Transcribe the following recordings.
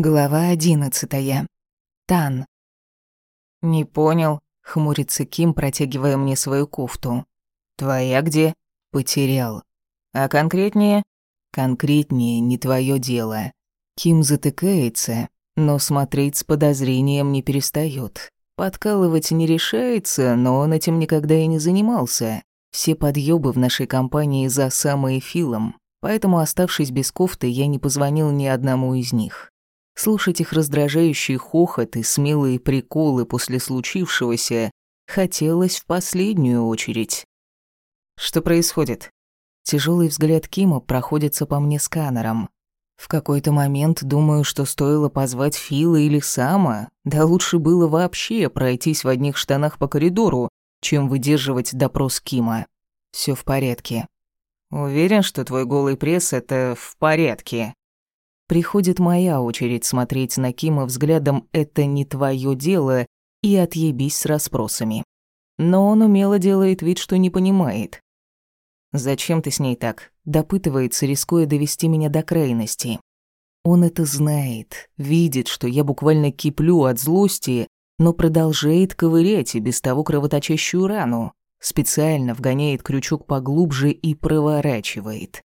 Глава одиннадцатая. Тан. «Не понял», — хмурится Ким, протягивая мне свою кофту. «Твоя где?» «Потерял». «А конкретнее?» «Конкретнее не твое дело». Ким затыкается, но смотреть с подозрением не перестает. Подкалывать не решается, но он этим никогда и не занимался. Все подъёбы в нашей компании за самые филом, поэтому, оставшись без кофты, я не позвонил ни одному из них. Слушать их раздражающий хохот и смелые приколы после случившегося хотелось в последнюю очередь. Что происходит? Тяжелый взгляд Кима проходится по мне сканером. В какой-то момент думаю, что стоило позвать Фила или Сама, да лучше было вообще пройтись в одних штанах по коридору, чем выдерживать допрос Кима. Все в порядке. Уверен, что твой голый пресс — это в порядке. Приходит моя очередь смотреть на Кима взглядом «это не твое дело» и отъебись с расспросами. Но он умело делает вид, что не понимает. «Зачем ты с ней так?» Допытывается, рискуя довести меня до крайности. Он это знает, видит, что я буквально киплю от злости, но продолжает ковырять и без того кровоточащую рану. Специально вгоняет крючок поглубже и проворачивает.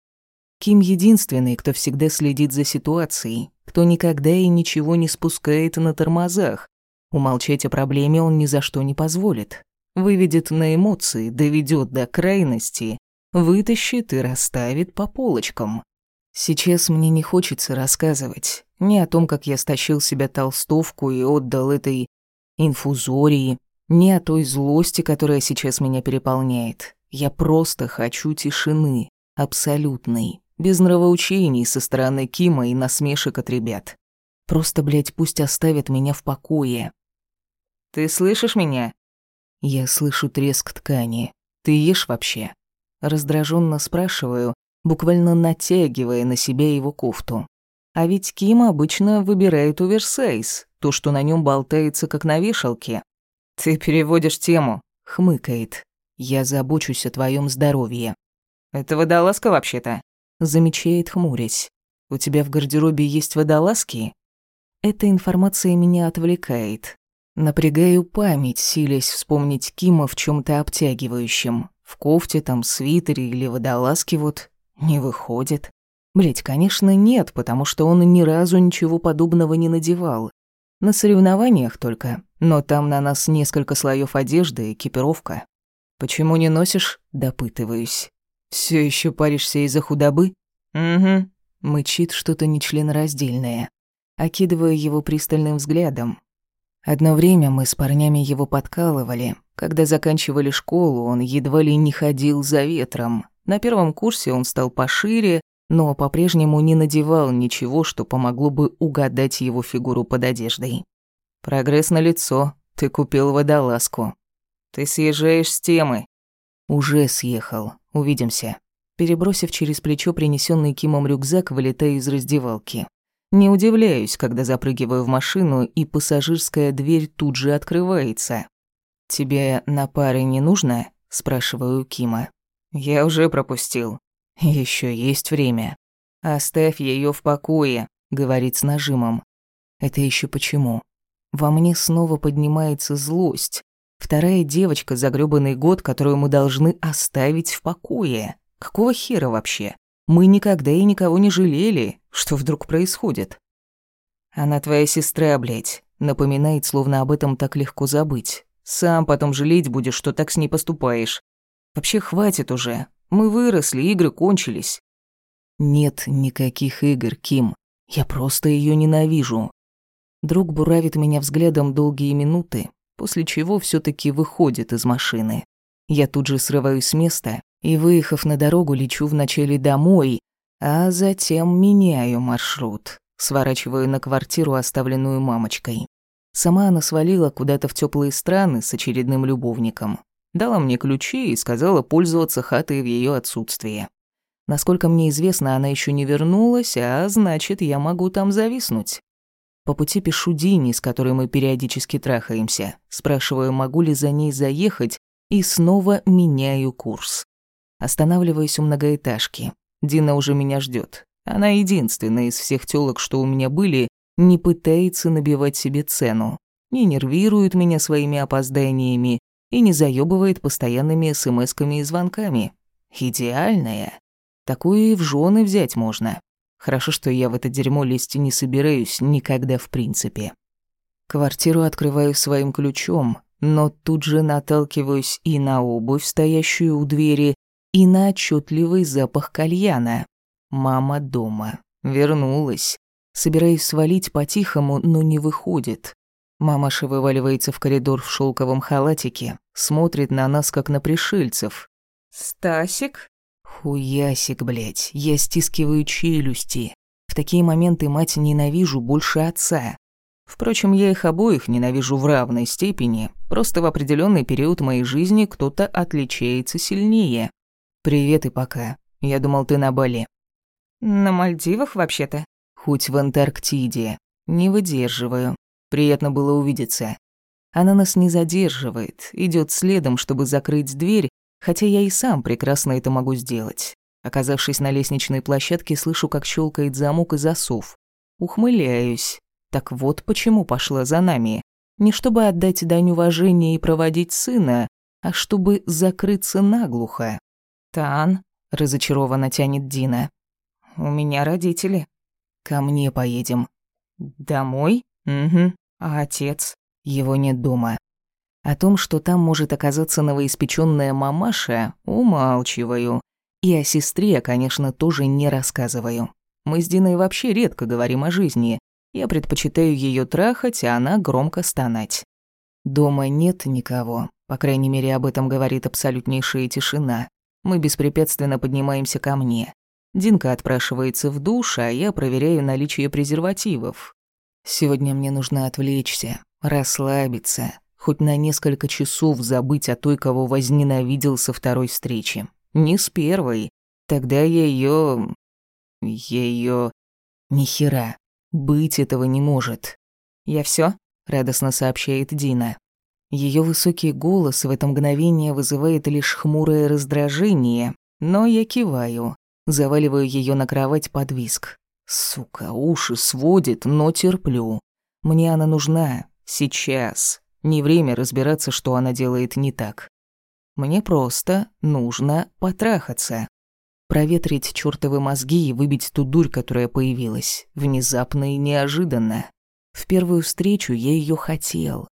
Ким единственный, кто всегда следит за ситуацией, кто никогда и ничего не спускает на тормозах. Умолчать о проблеме он ни за что не позволит. Выведет на эмоции, доведет до крайности, вытащит и расставит по полочкам. Сейчас мне не хочется рассказывать ни о том, как я стащил себя толстовку и отдал этой инфузории, ни о той злости, которая сейчас меня переполняет. Я просто хочу тишины, абсолютной без нравоучений со стороны Кима и насмешек от ребят. Просто, блядь, пусть оставят меня в покое. Ты слышишь меня? Я слышу треск ткани. Ты ешь вообще? Раздраженно спрашиваю, буквально натягивая на себя его кофту. А ведь Ким обычно выбирает оверсайз, то, что на нем болтается, как на вешалке. «Ты переводишь тему», — хмыкает. «Я забочусь о твоем здоровье». «Это водолазка вообще-то?» Замечает хмурясь. «У тебя в гардеробе есть водолазки?» Эта информация меня отвлекает. Напрягаю память, силясь вспомнить Кима в чем то обтягивающем. В кофте, там, свитере или водолазке вот. Не выходит. Блять, конечно, нет, потому что он ни разу ничего подобного не надевал. На соревнованиях только, но там на нас несколько слоев одежды и экипировка. «Почему не носишь?» – допытываюсь. Все еще паришься из-за худобы? Угу. Мычит что-то нечленораздельное. Окидывая его пристальным взглядом. Одно время мы с парнями его подкалывали. Когда заканчивали школу, он едва ли не ходил за ветром. На первом курсе он стал пошире, но по-прежнему не надевал ничего, что помогло бы угадать его фигуру под одеждой. Прогресс на лицо. Ты купил водолазку. Ты съезжаешь с темы. Уже съехал. Увидимся. Перебросив через плечо принесенный Кимом рюкзак, вылетаю из раздевалки. Не удивляюсь, когда запрыгиваю в машину, и пассажирская дверь тут же открывается. «Тебе на паре не нужно?» – спрашиваю Кима. «Я уже пропустил. Еще есть время. Оставь ее в покое», – говорит с нажимом. «Это еще почему?» Во мне снова поднимается злость. Вторая девочка за грёбаный год, которую мы должны оставить в покое. Какого хера вообще? Мы никогда и никого не жалели. Что вдруг происходит? Она твоя сестра, блядь. Напоминает, словно об этом так легко забыть. Сам потом жалеть будешь, что так с ней поступаешь. Вообще хватит уже. Мы выросли, игры кончились. Нет никаких игр, Ким. Я просто ее ненавижу. Друг буравит меня взглядом долгие минуты, после чего все таки выходит из машины. Я тут же срываюсь с места и, выехав на дорогу, лечу вначале домой, а затем меняю маршрут, сворачиваю на квартиру, оставленную мамочкой. Сама она свалила куда-то в теплые страны с очередным любовником. Дала мне ключи и сказала пользоваться хатой в ее отсутствие. Насколько мне известно, она еще не вернулась, а значит, я могу там зависнуть. По пути пишу Дине, с которой мы периодически трахаемся. Спрашиваю, могу ли за ней заехать, и снова меняю курс. Останавливаюсь у многоэтажки. Дина уже меня ждет. Она единственная из всех тёлок, что у меня были, не пытается набивать себе цену, не нервирует меня своими опозданиями и не заёбывает постоянными смс-ками и звонками. Идеальная. Такую и в жены взять можно. Хорошо, что я в это дерьмо лезть не собираюсь никогда в принципе. Квартиру открываю своим ключом, но тут же наталкиваюсь и на обувь, стоящую у двери, и на отчетливый запах кальяна. Мама дома. Вернулась. Собираюсь свалить по-тихому, но не выходит. Мамаша вываливается в коридор в шелковом халатике, смотрит на нас, как на пришельцев. «Стасик?» Хуясик, блядь, я стискиваю челюсти. В такие моменты мать ненавижу больше отца. Впрочем, я их обоих ненавижу в равной степени, просто в определенный период моей жизни кто-то отличается сильнее. «Привет и пока. Я думал, ты на Бали». «На Мальдивах, вообще-то». «Хоть в Антарктиде. Не выдерживаю. Приятно было увидеться». Она нас не задерживает, идет следом, чтобы закрыть дверь, хотя я и сам прекрасно это могу сделать. Оказавшись на лестничной площадке, слышу, как щелкает замок и засов. Ухмыляюсь. Так вот почему пошла за нами. Не чтобы отдать дань уважения и проводить сына, а чтобы закрыться наглухо. «Тан», — разочарованно тянет Дина. «У меня родители». «Ко мне поедем». «Домой?» «Угу». «А отец?» «Его нет дома». О том, что там может оказаться новоиспечённая мамаша, умалчиваю. И о сестре, конечно, тоже не рассказываю. Мы с Диной вообще редко говорим о жизни. Я предпочитаю её трахать, а она громко стонать. Дома нет никого. По крайней мере, об этом говорит абсолютнейшая тишина. Мы беспрепятственно поднимаемся ко мне. Динка отпрашивается в душ, а я проверяю наличие презервативов. Сегодня мне нужно отвлечься, расслабиться, хоть на несколько часов забыть о той, кого возненавидел со второй встречи. Не с первой. Тогда я её... её... Нихера. Быть этого не может. «Я всё?» — радостно сообщает Дина. Её высокий голос в это мгновение вызывает лишь хмурое раздражение, но я киваю, заваливаю её на кровать под виск. Сука, уши сводит, но терплю. Мне она нужна. Сейчас. Не время разбираться, что она делает не так. Мне просто нужно потрахаться. Проветрить чёртовы мозги и выбить ту дурь, которая появилась. Внезапно и неожиданно. В первую встречу я её хотел.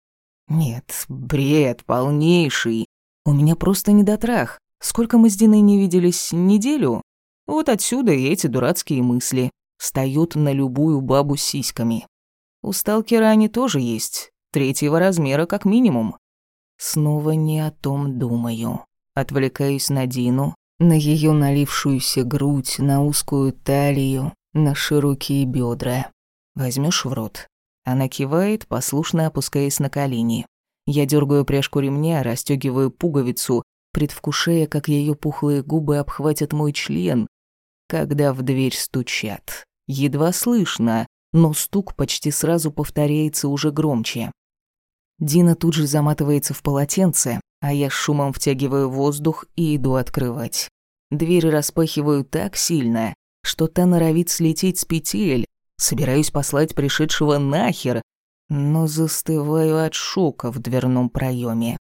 Нет, бред полнейший. У меня просто недотрах. Сколько мы с Диной не виделись? Неделю? Вот отсюда и эти дурацкие мысли. Встаёт на любую бабу сиськами. У сталкера они тоже есть третьего размера как минимум. Снова не о том думаю. Отвлекаюсь на Дину, на ее налившуюся грудь, на узкую талию, на широкие бедра. Возьмешь в рот. Она кивает, послушно опускаясь на колени. Я дергаю пряжку ремня, расстегиваю пуговицу, предвкушая, как ее пухлые губы обхватят мой член, когда в дверь стучат. Едва слышно, но стук почти сразу повторяется уже громче. Дина тут же заматывается в полотенце, а я с шумом втягиваю воздух и иду открывать. Двери распахиваю так сильно, что та норовит слететь с петель. Собираюсь послать пришедшего нахер, но застываю от шока в дверном проеме.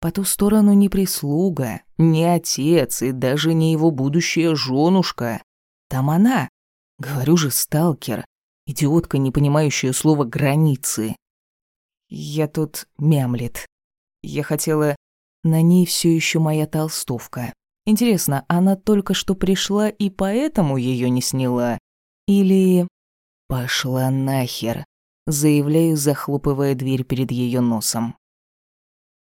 По ту сторону не прислуга, не отец и даже не его будущая женушка. Там она. Говорю же, сталкер. Идиотка, не понимающая слова «границы». Я тут мямлет. Я хотела... На ней все еще моя толстовка. Интересно, она только что пришла и поэтому ее не сняла? Или... Пошла нахер. Заявляю, захлопывая дверь перед ее носом.